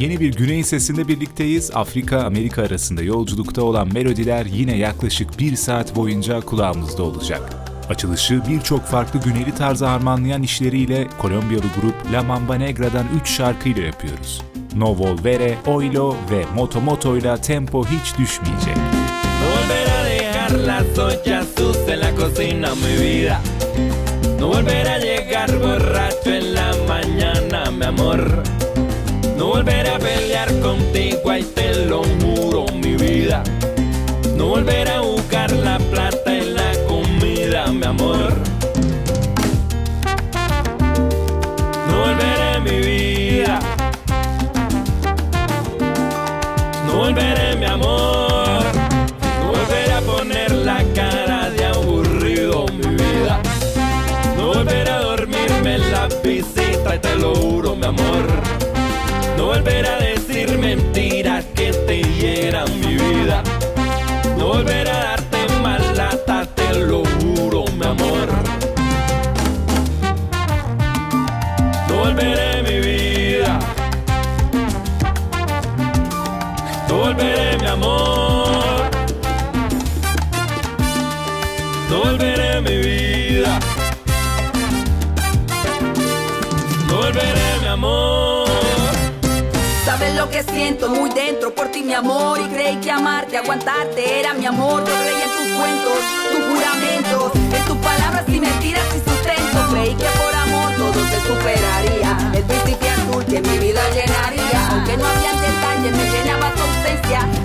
Yeni bir Güney sesinde birlikteyiz. Afrika-Amerika arasında yolculukta olan melodiler yine yaklaşık bir saat boyunca kulağımızda olacak. Açılışı birçok farklı güneyli tarzı harmanlayan işleriyle Kolombiyalı grup La Mamba Negra'dan 3 şarkıyla yapıyoruz. No Volvere, Oilo ve Moto Moto ile tempo hiç düşmeyecek. Volver a dejar las ollas sucias en la cocina, mi vida. No volver a llegar borracho en la mañana, mi amor. No volver a pelear contigo, ahí te lo juro, mi vida. No volver a buscar la plata en la comida, mi amor. No volveré mi vida. No volveré mi amor. No volveré a poner la cara de aburrido, mi vida. No volveré a dormirme en la visita, y te lo juro, mi amor. Volver a decir mentiras que te hieran mi vida. No volver a darte mal lata, te lo juro, mi amor. No volveré mi vida. No volveré mi amor. No volveré mi vida. No volveré mi amor. Que siento muy dentro por ti, mi amor. Y creí que amarte, aguantarte era mi amor. Yo creí en tus cuentos, tus juramentos, en tus palabras y mentiras y sustento. Creí que por amor todo se superaría. El príncipe azul que mi vida llenaría. Aunque no había detalles, me llenaba tu ausencia.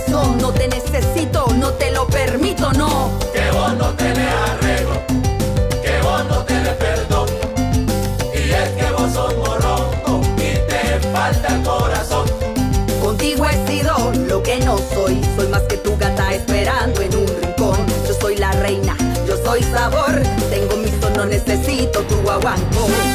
Corazón. No te necesito, no te lo permito, no. Que vos no tenés arreglo, que vos no tenés perdón. Y es que vos sos morronco y te falta el corazón. Contigo he sido lo que no soy. Soy más que tu gata esperando en un rincón. Yo soy la reina, yo soy sabor. Tengo mi son, no necesito tu guaguancó.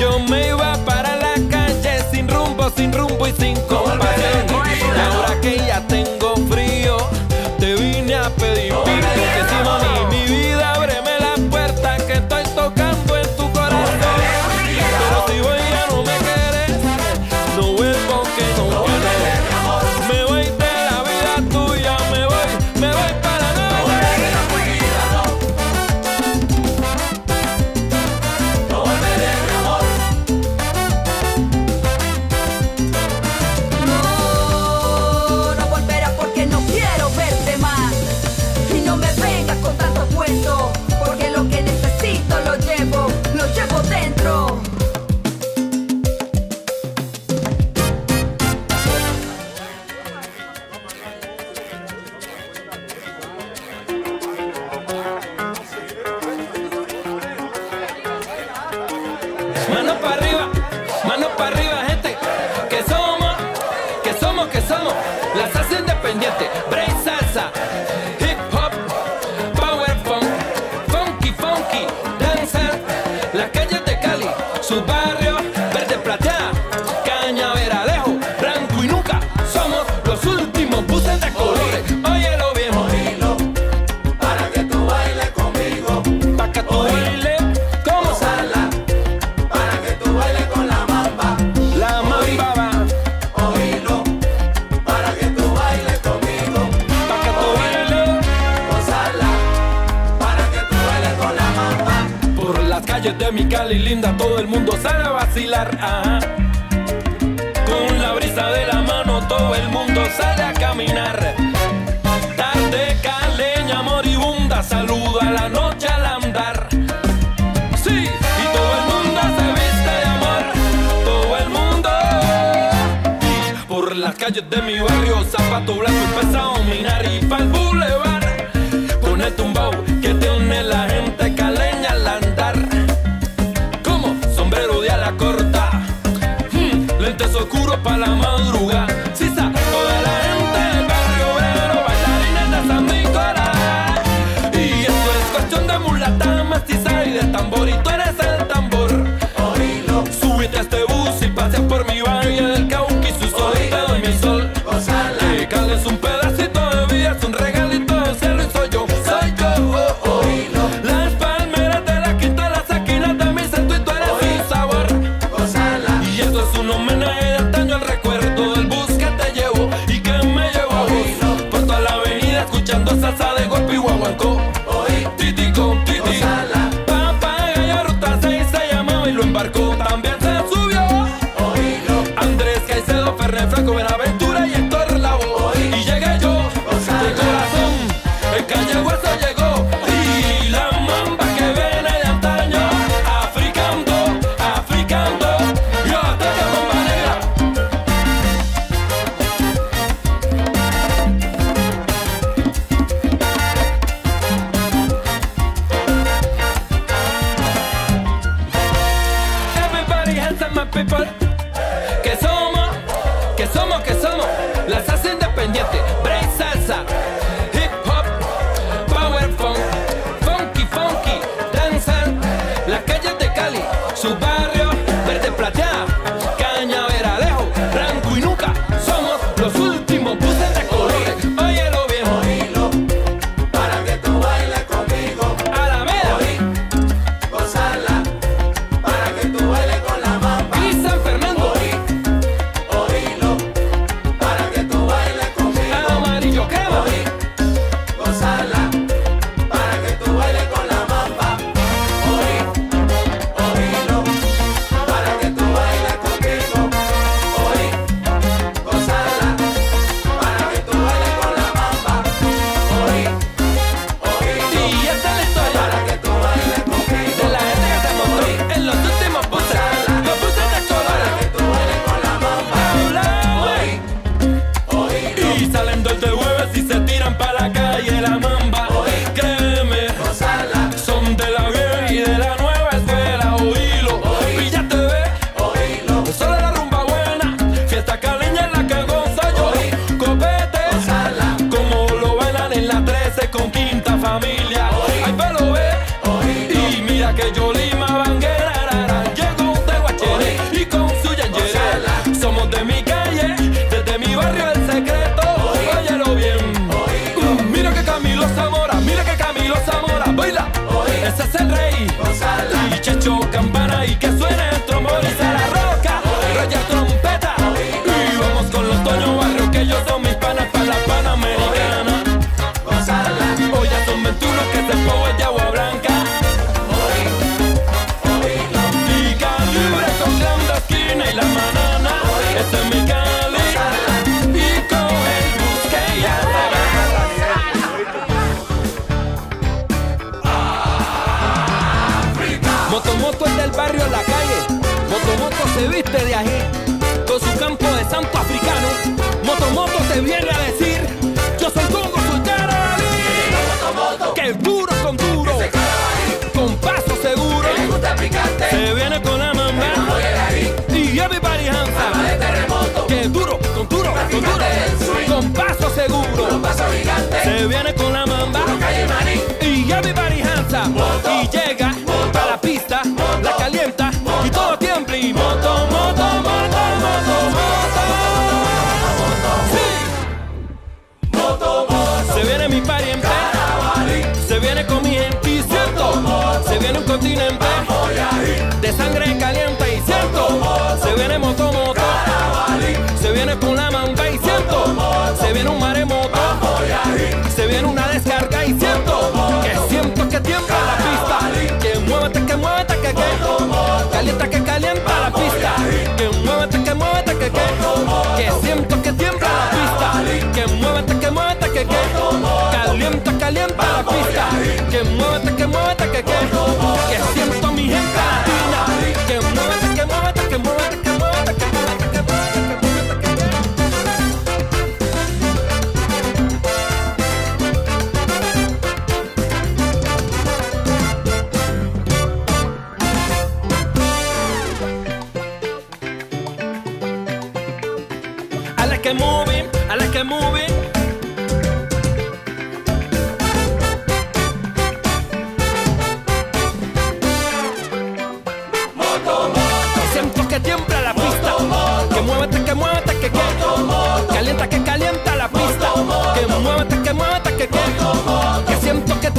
Yo me iba para la calle sin rumbo, sin rumbo y sin compasión. Y ahora que ya tengo frío, te vine a pedir perdón. Que si mami, mi vida, Con la brisa de la mano todo el mundo sale a caminar. Tarde caleña moribunda saluda a la noche al andar. Sí. y todo el mundo se viste de amor, todo el mundo, por las calles de mi barrio, zapato blanco y pesado, minari pa'l boulevard, con el tumbao familia. Hoy, Ay, pero ve, y mira que yo baila con la mamá. Y everybody hands up. Que duro, con duro, con duro. Con paso seguro. Con paso gigante. Se viene con la mamba. Y everybody hands up. Y llega a la pista, la calienta y todo tiembla y moto, moto, moto, moto, moto. Sí. Moto, moto. Se viene mi party. continente. De sangre caliente y siento. Se viene motomoto. Se viene Punamanga y siento. Se viene un maremoto. Se viene una descarga y siento. Que siento que tiembla la pista. Que muévete, que muévete, que que. Calienta, que calienta la pista. Que muévete, que muévete, que que. Que siento que tiembla la pista. Que muévete, que muévete, que que. Calienta, calienta la pista. Que muévete, que muévete que, que, que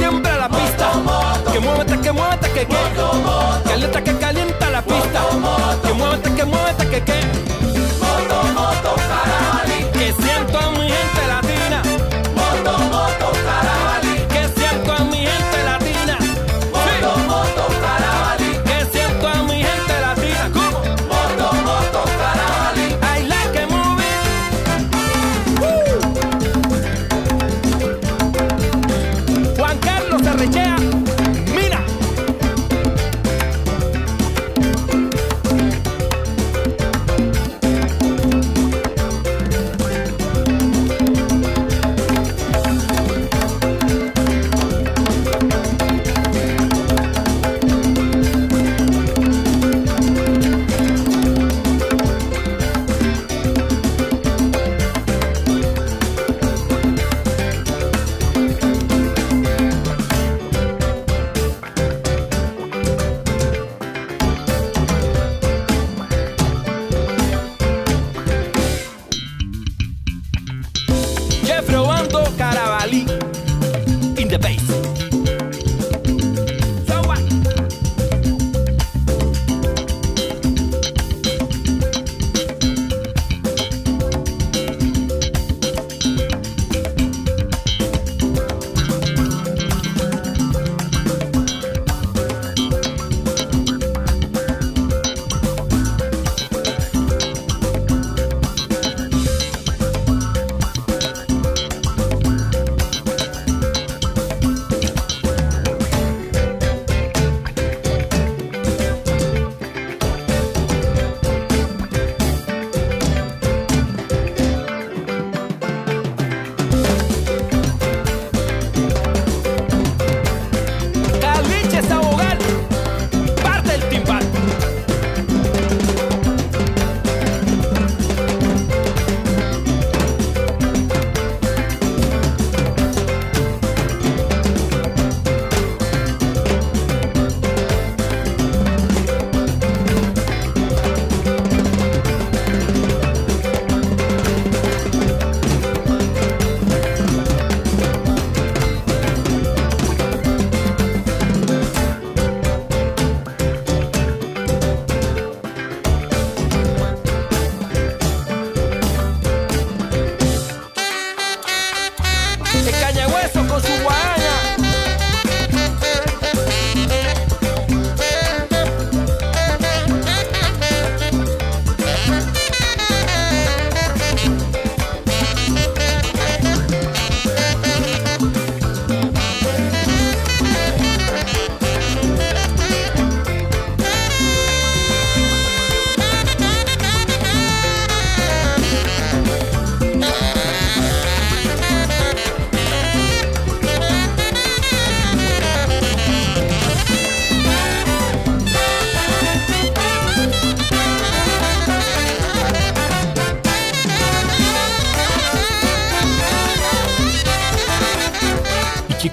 tiembla la pista. Que muévete, que muévete, que que. Calienta, que calienta la pista. Que muévete, que muévete, que que.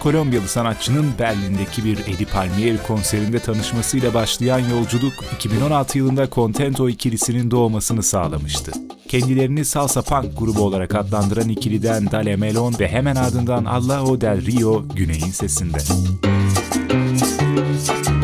Kolombiyalı sanatçının Berlin'deki bir Eddie Palmieri konserinde tanışmasıyla başlayan yolculuk 2016 yılında Contento ikilisinin doğmasını sağlamıştı. Kendilerini salsa punk grubu olarak adlandıran ikiliden Dale Melon ve hemen ardından Allahu Del Rio Güney'in sesinde. Müzik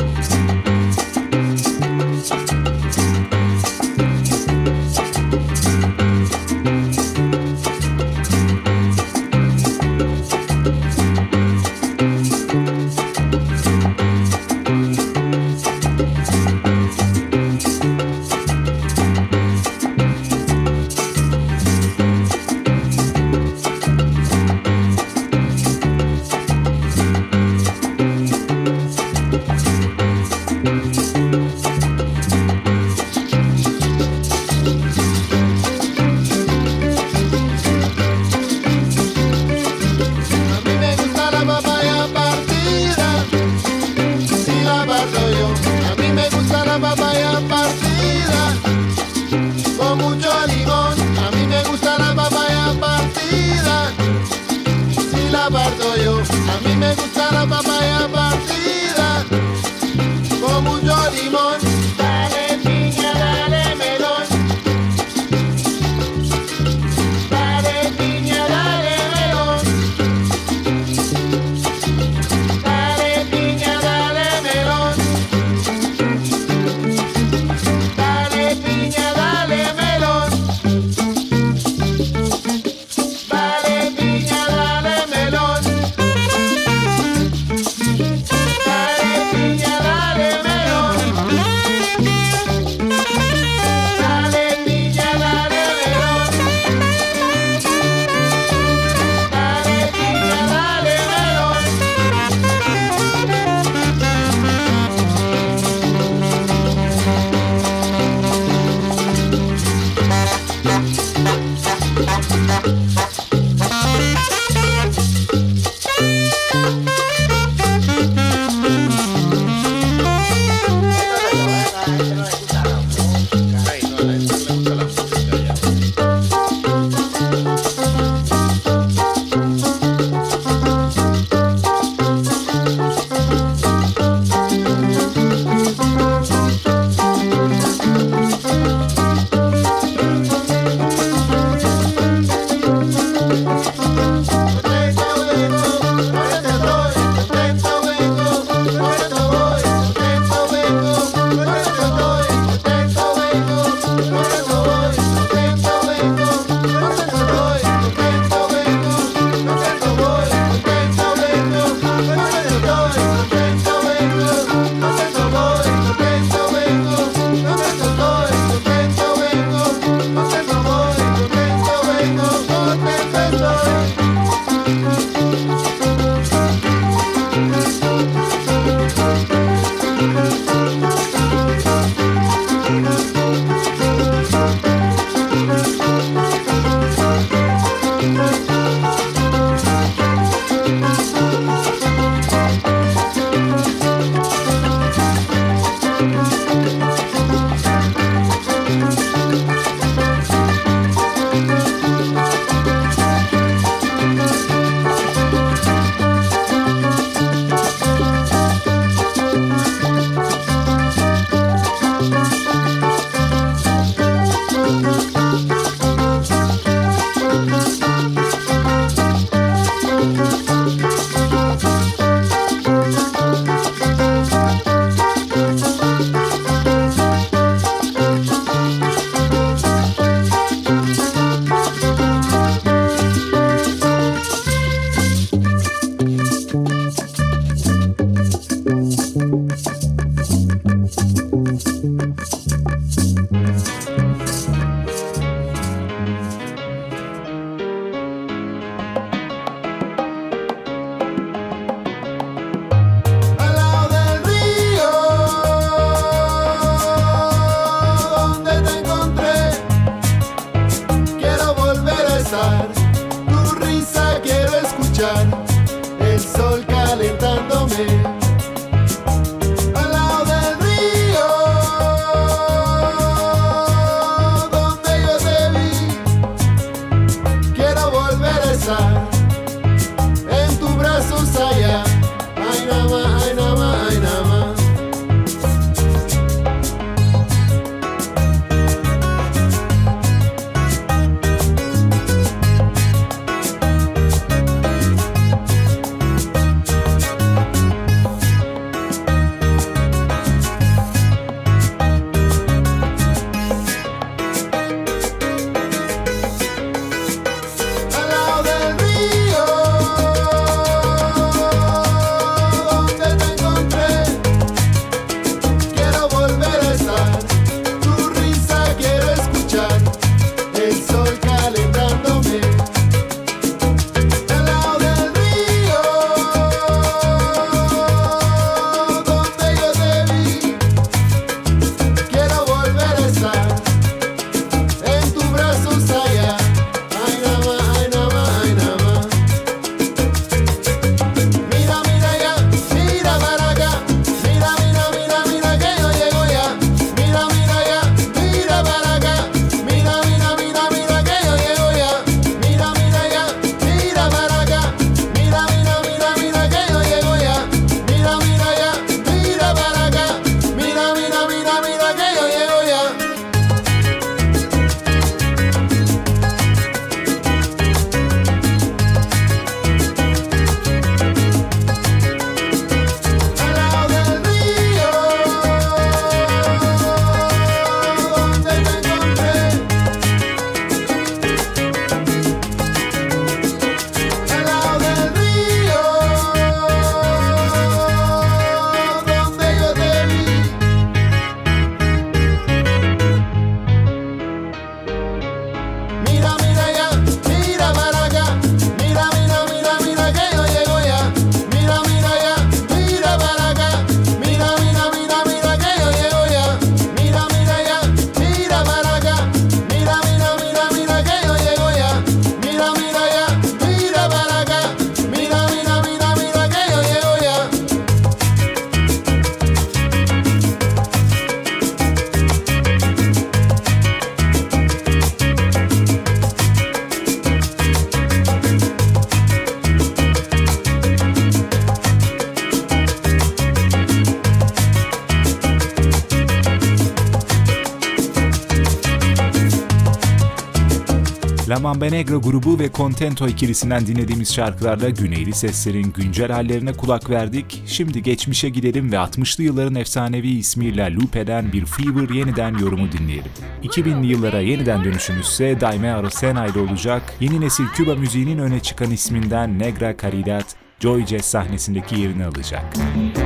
La Mamba Negra grubu ve Contento ikilisinden dinlediğimiz şarkılarla güneyli seslerin güncel hallerine kulak verdik. Şimdi geçmişe gidelim ve 60'lı yılların efsanevi ismiyle loop eden bir Fever yeniden yorumu dinleyelim. 2000'li yıllara yeniden dönüşümüzse Daime Arosena ile olacak. Yeni nesil Küba müziğinin öne çıkan isminden Negra Caridad, Joy Jazz sahnesindeki yerini alacak.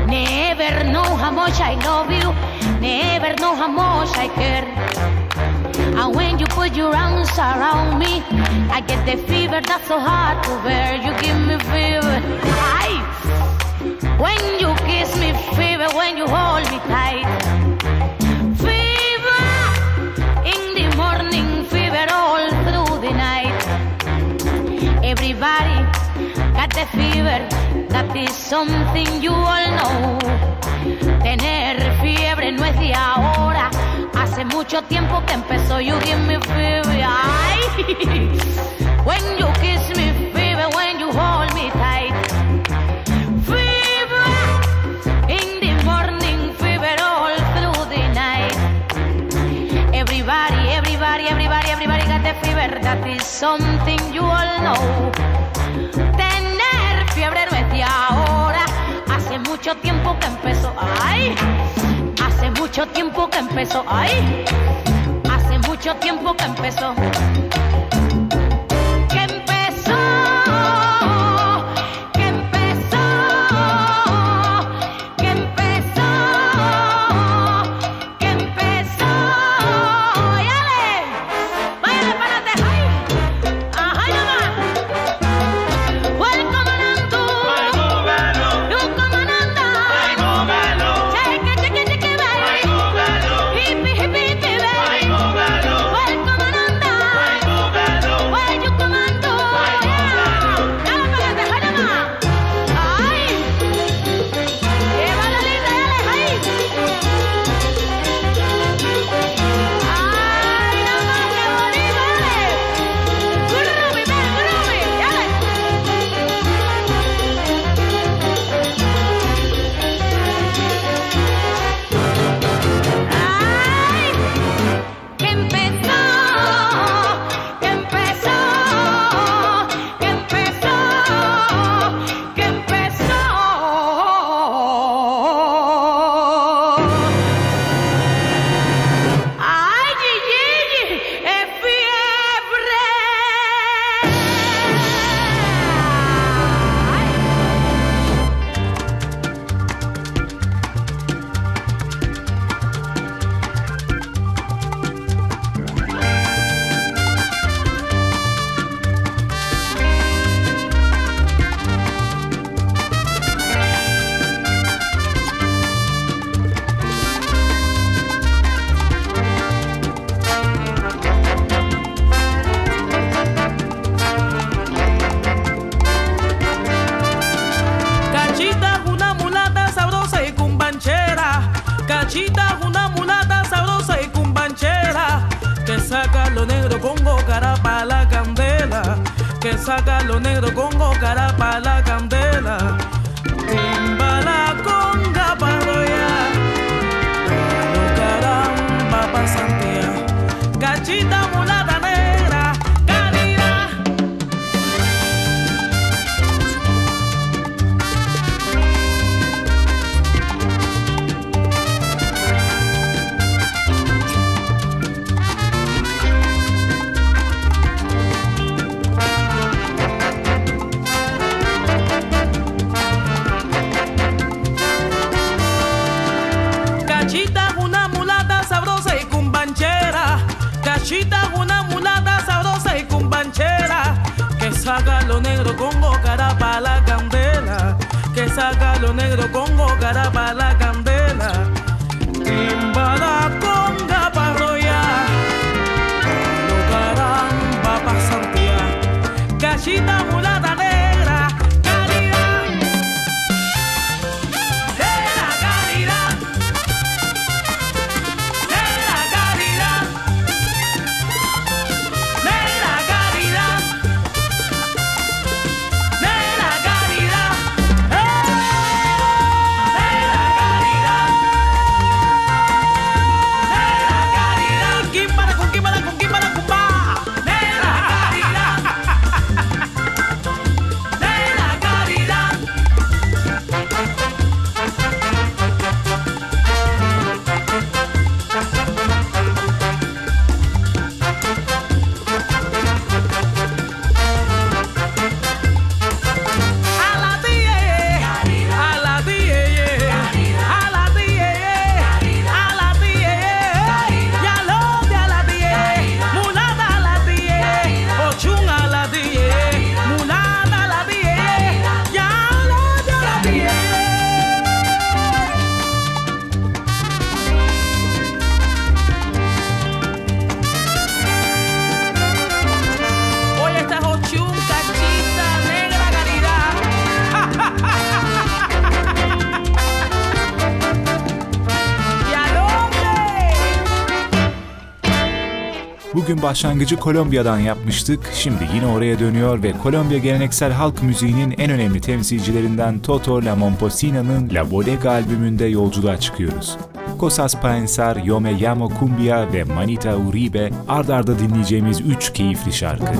Never know how much I love you, never know how much I care. And when you put your arms around me, I get the fever that's so hard to bear. You give me fever. I, when you kiss me, fever, when you hold me tight. Fever in the morning, fever all through the night. Everybody got the fever, that is something you all know. Tener fiebre no es de ahora, hace mucho tiempo que empezó. You give me fever, ay. When you kiss me, fever, when you hold me tight. Fever in the morning, fever all through the night. Everybody, everybody, everybody, everybody got the fever, that is something you all know. Tener fiebre no es de ahora, hace mucho tiempo que empezó, ay, mucho tiempo que empezó, ay, hace mucho tiempo que empezó. Que saca lo negro con cara pa' la candela. Que saca lo negro con cara pa' la candela. Saca lo negro con cara pa' la candela. Que saca lo negro con cara pa' la candela. Timba la conga pa' rollar. Lo caramba pa' santear. Cachita mulata başlangıcı Kolombiya'dan yapmıştık. Şimdi yine oraya dönüyor ve Kolombiya geleneksel halk müziğinin en önemli temsilcilerinden Toto La Momposina'nın La Bodega albümünde yolculuğa çıkıyoruz. Cosas Paensar, Yo Me Llamo Cumbia ve Manita Uribe ard arda dinleyeceğimiz 3 keyifli şarkı.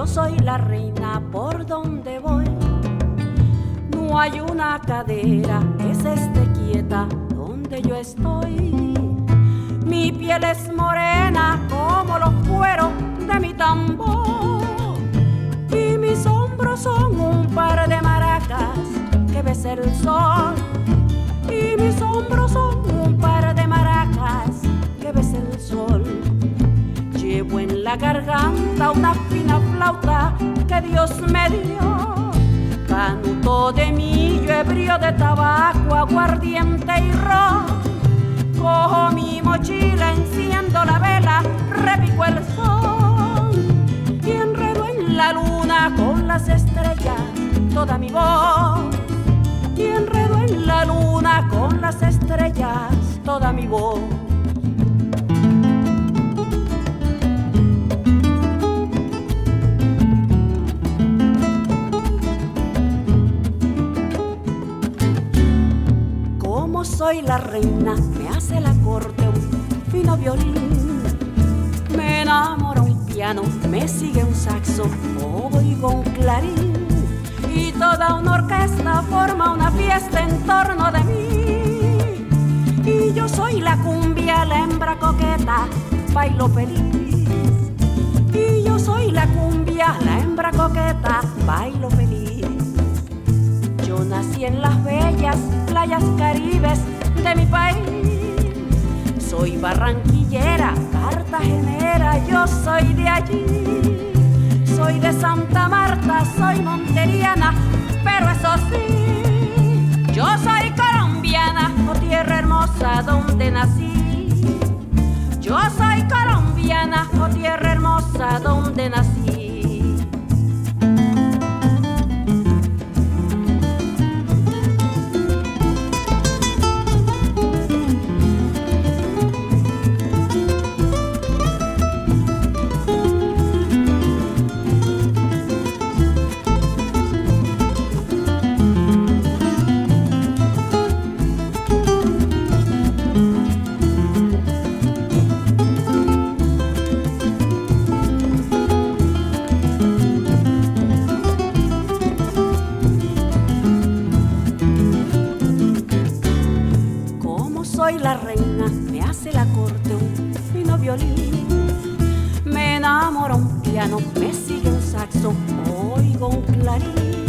Yo soy la reina por donde voy. No hay una cadera que se esté quieta donde yo estoy. Mi piel es morena como los cueros de mi tambor. Y mis hombros son un par de maracas que besa el sol. Y mis hombros son un par de maracas que besa el sol. Llevo en la garganta una Dios me dio. Canto de millo, ebrio de tabaco, aguardiente y ron. Cojo mi mochila, enciendo la vela, repico el sol. Y enredo en la luna con las estrellas toda mi voz. Y enredo en la luna con las estrellas toda mi voz. Soy la reina, me hace la corte un fino violín. Me enamora un piano, me sigue un saxo, oigo un clarín. Y toda una orquesta forma una fiesta en torno de mí. Y yo soy la cumbia la hembra coqueta, bailo feliz. Y yo soy la cumbia, la hembra coqueta, bailo feliz. Nací en las bellas playas caribes de mi país. Soy barranquillera, cartagenera, yo soy de allí. Soy de Santa Marta, soy monteriana, pero eso sí, yo soy colombiana, oh tierra hermosa donde nací. Yo soy colombiana, oh tierra hermosa donde nací. La reina, me hace la corte un fino violín. Me enamora un piano, me sigue un saxo, oigo un clarín.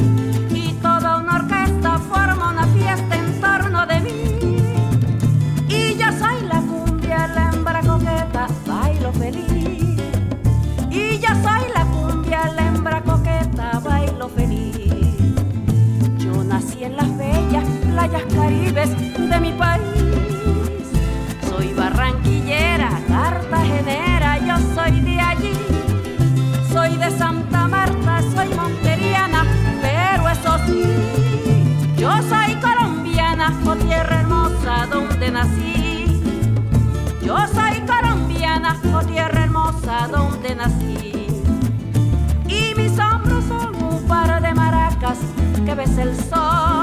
Yo soy colombiana, oh tierra hermosa donde nací. Y mis hombros son un par de maracas que ves el sol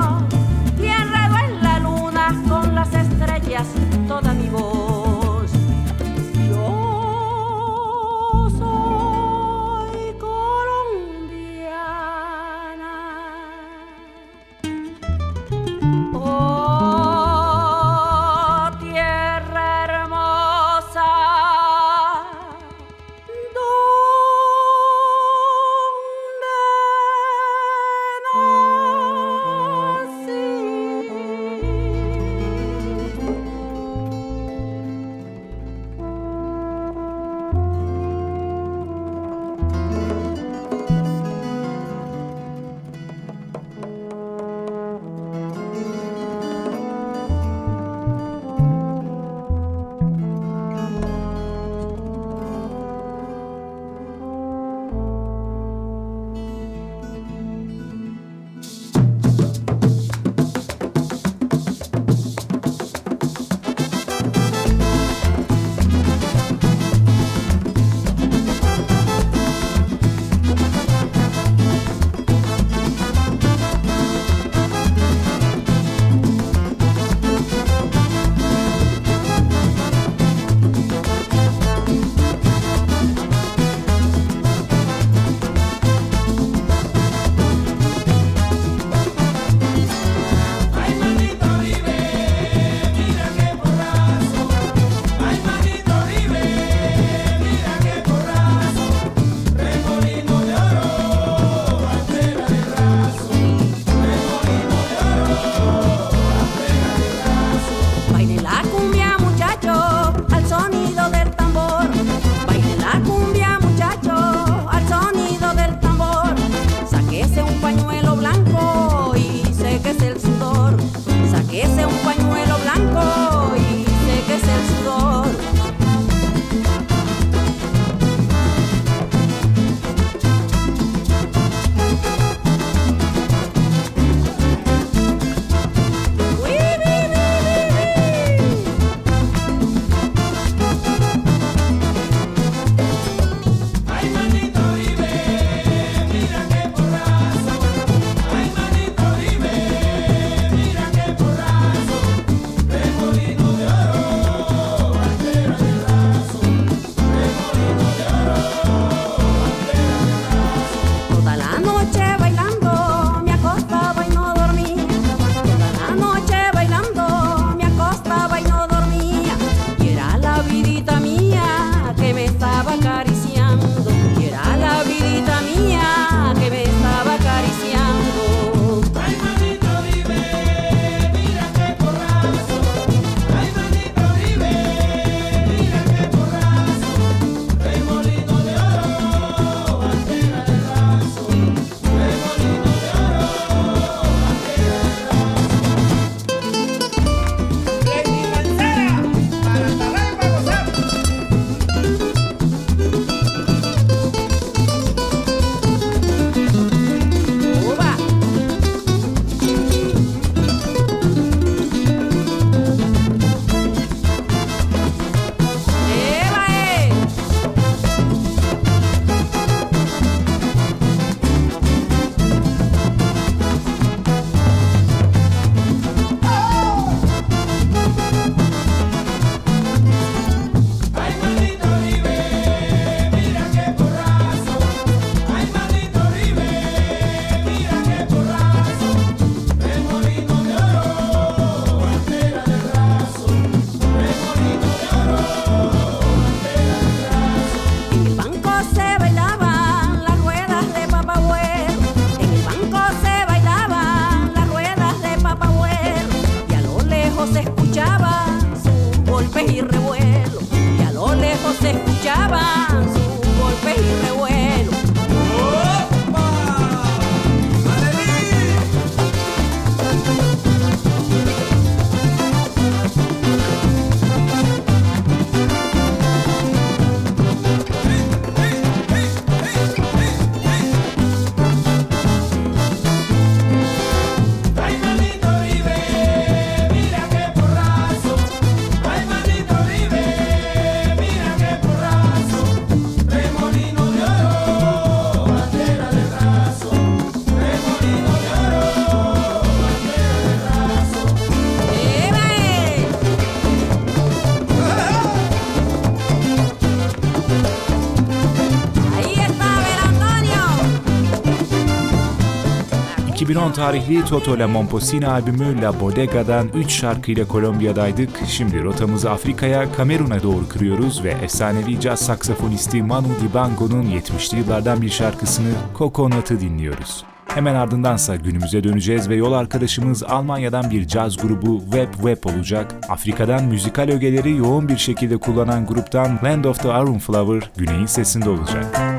2010 tarihli Toto La Momposina albümü La Bodega'dan 3 şarkıyla Kolombiya'daydık. Şimdi rotamızı Afrika'ya, Kamerun'a doğru kırıyoruz ve efsanevi caz saksafonisti Manu Dibango'nun 70'li yıllardan bir şarkısını Coconut'ı dinliyoruz. Hemen ardındansa günümüze döneceğiz ve yol arkadaşımız Almanya'dan bir caz grubu Web Web olacak. Afrika'dan müzikal ögeleri yoğun bir şekilde kullanan gruptan Land of the Arun Flower Güney'in sesinde olacak.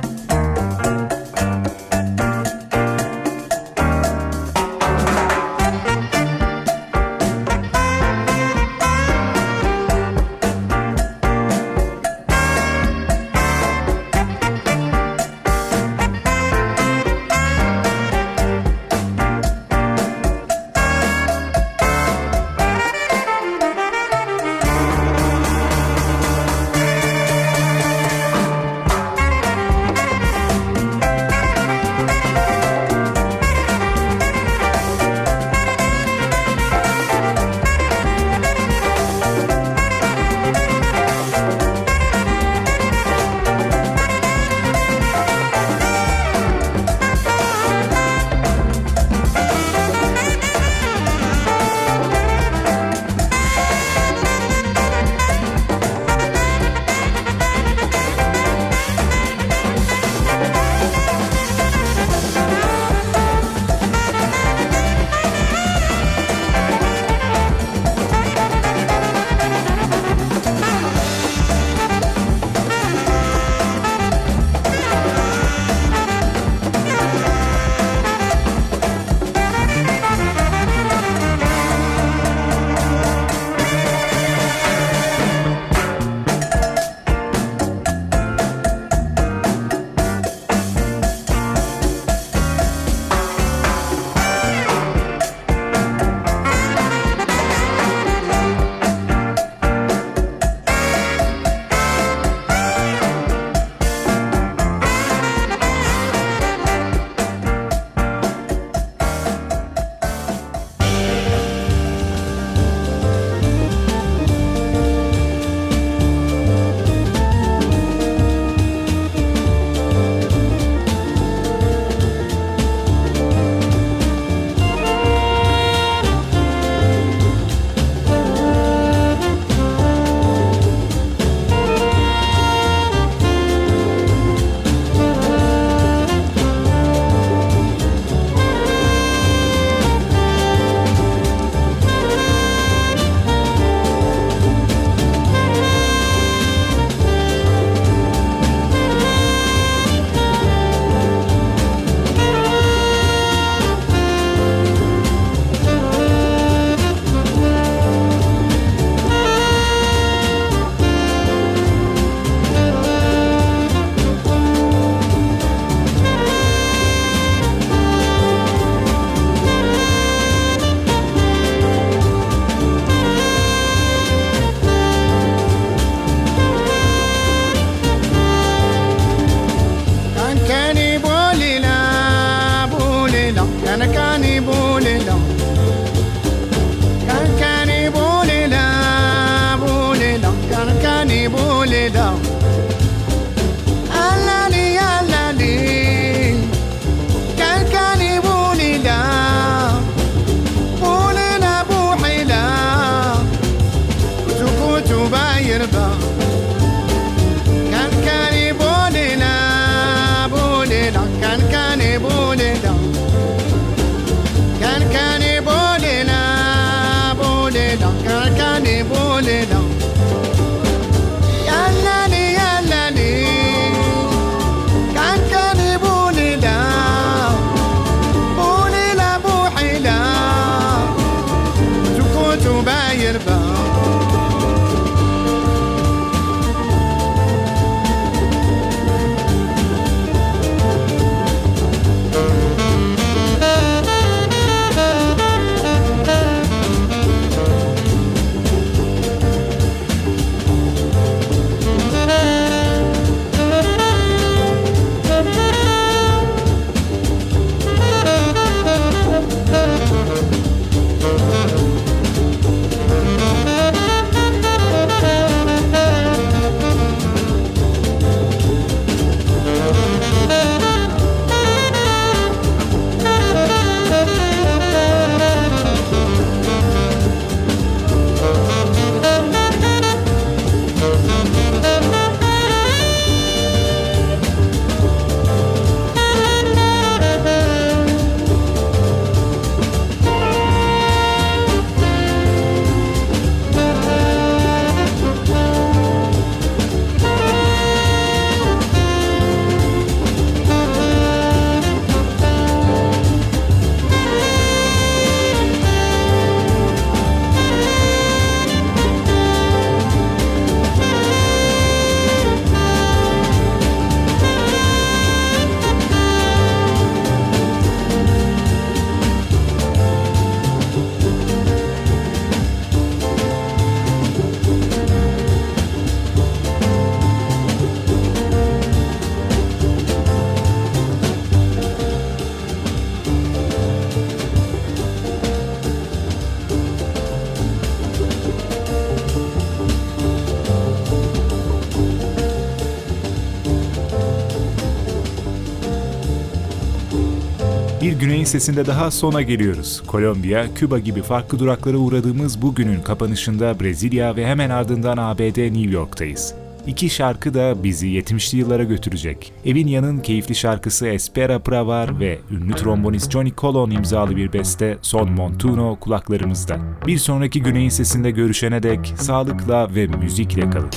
Bir güneyin sesinde daha sona geliyoruz. Kolombiya, Küba gibi farklı duraklara uğradığımız bu günün kapanışında Brezilya ve hemen ardından ABD New York'tayız. İki şarkı da bizi 70'li yıllara götürecek. Evinya'nın keyifli şarkısı Espera Pravar ve ünlü trombonist Johnny Colon imzalı bir beste Son Montuno kulaklarımızda. Bir sonraki Güney'in sesinde görüşene dek sağlıkla ve müzikle kalın.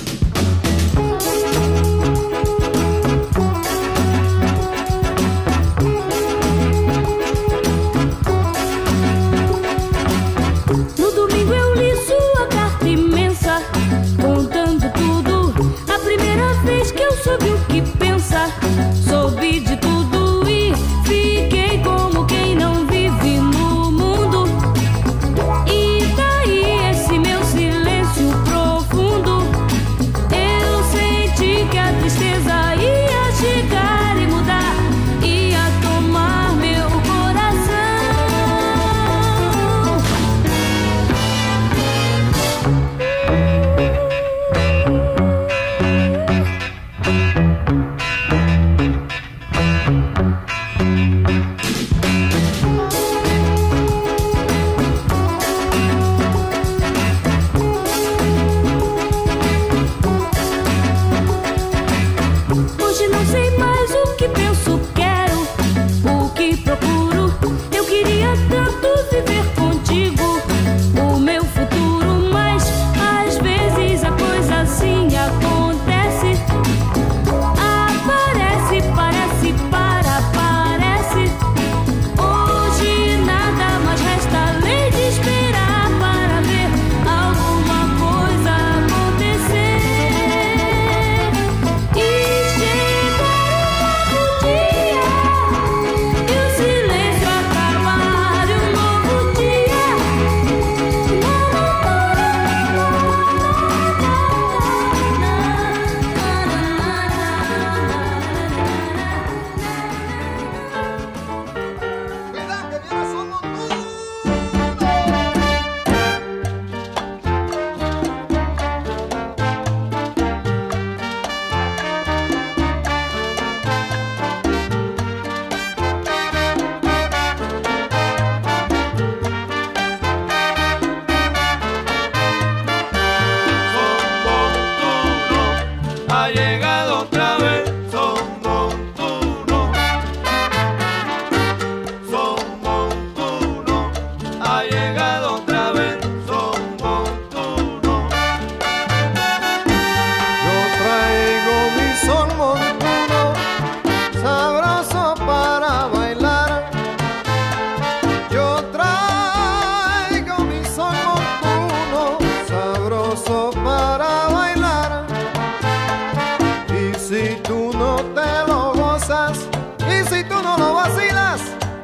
si tú no lo vacilas,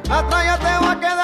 hasta ya te va a quedar.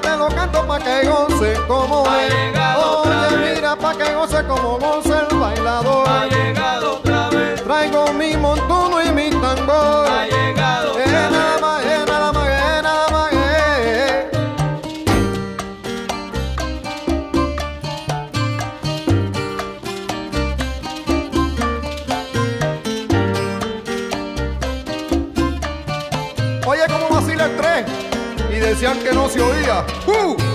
te lo canto pa' que goce como es. Oye, mira, pa' que goce como goce el bailador. Ha llegado otra vez. Traigo mi montuno y mi tambor. decían que no se oía. ¡Uh!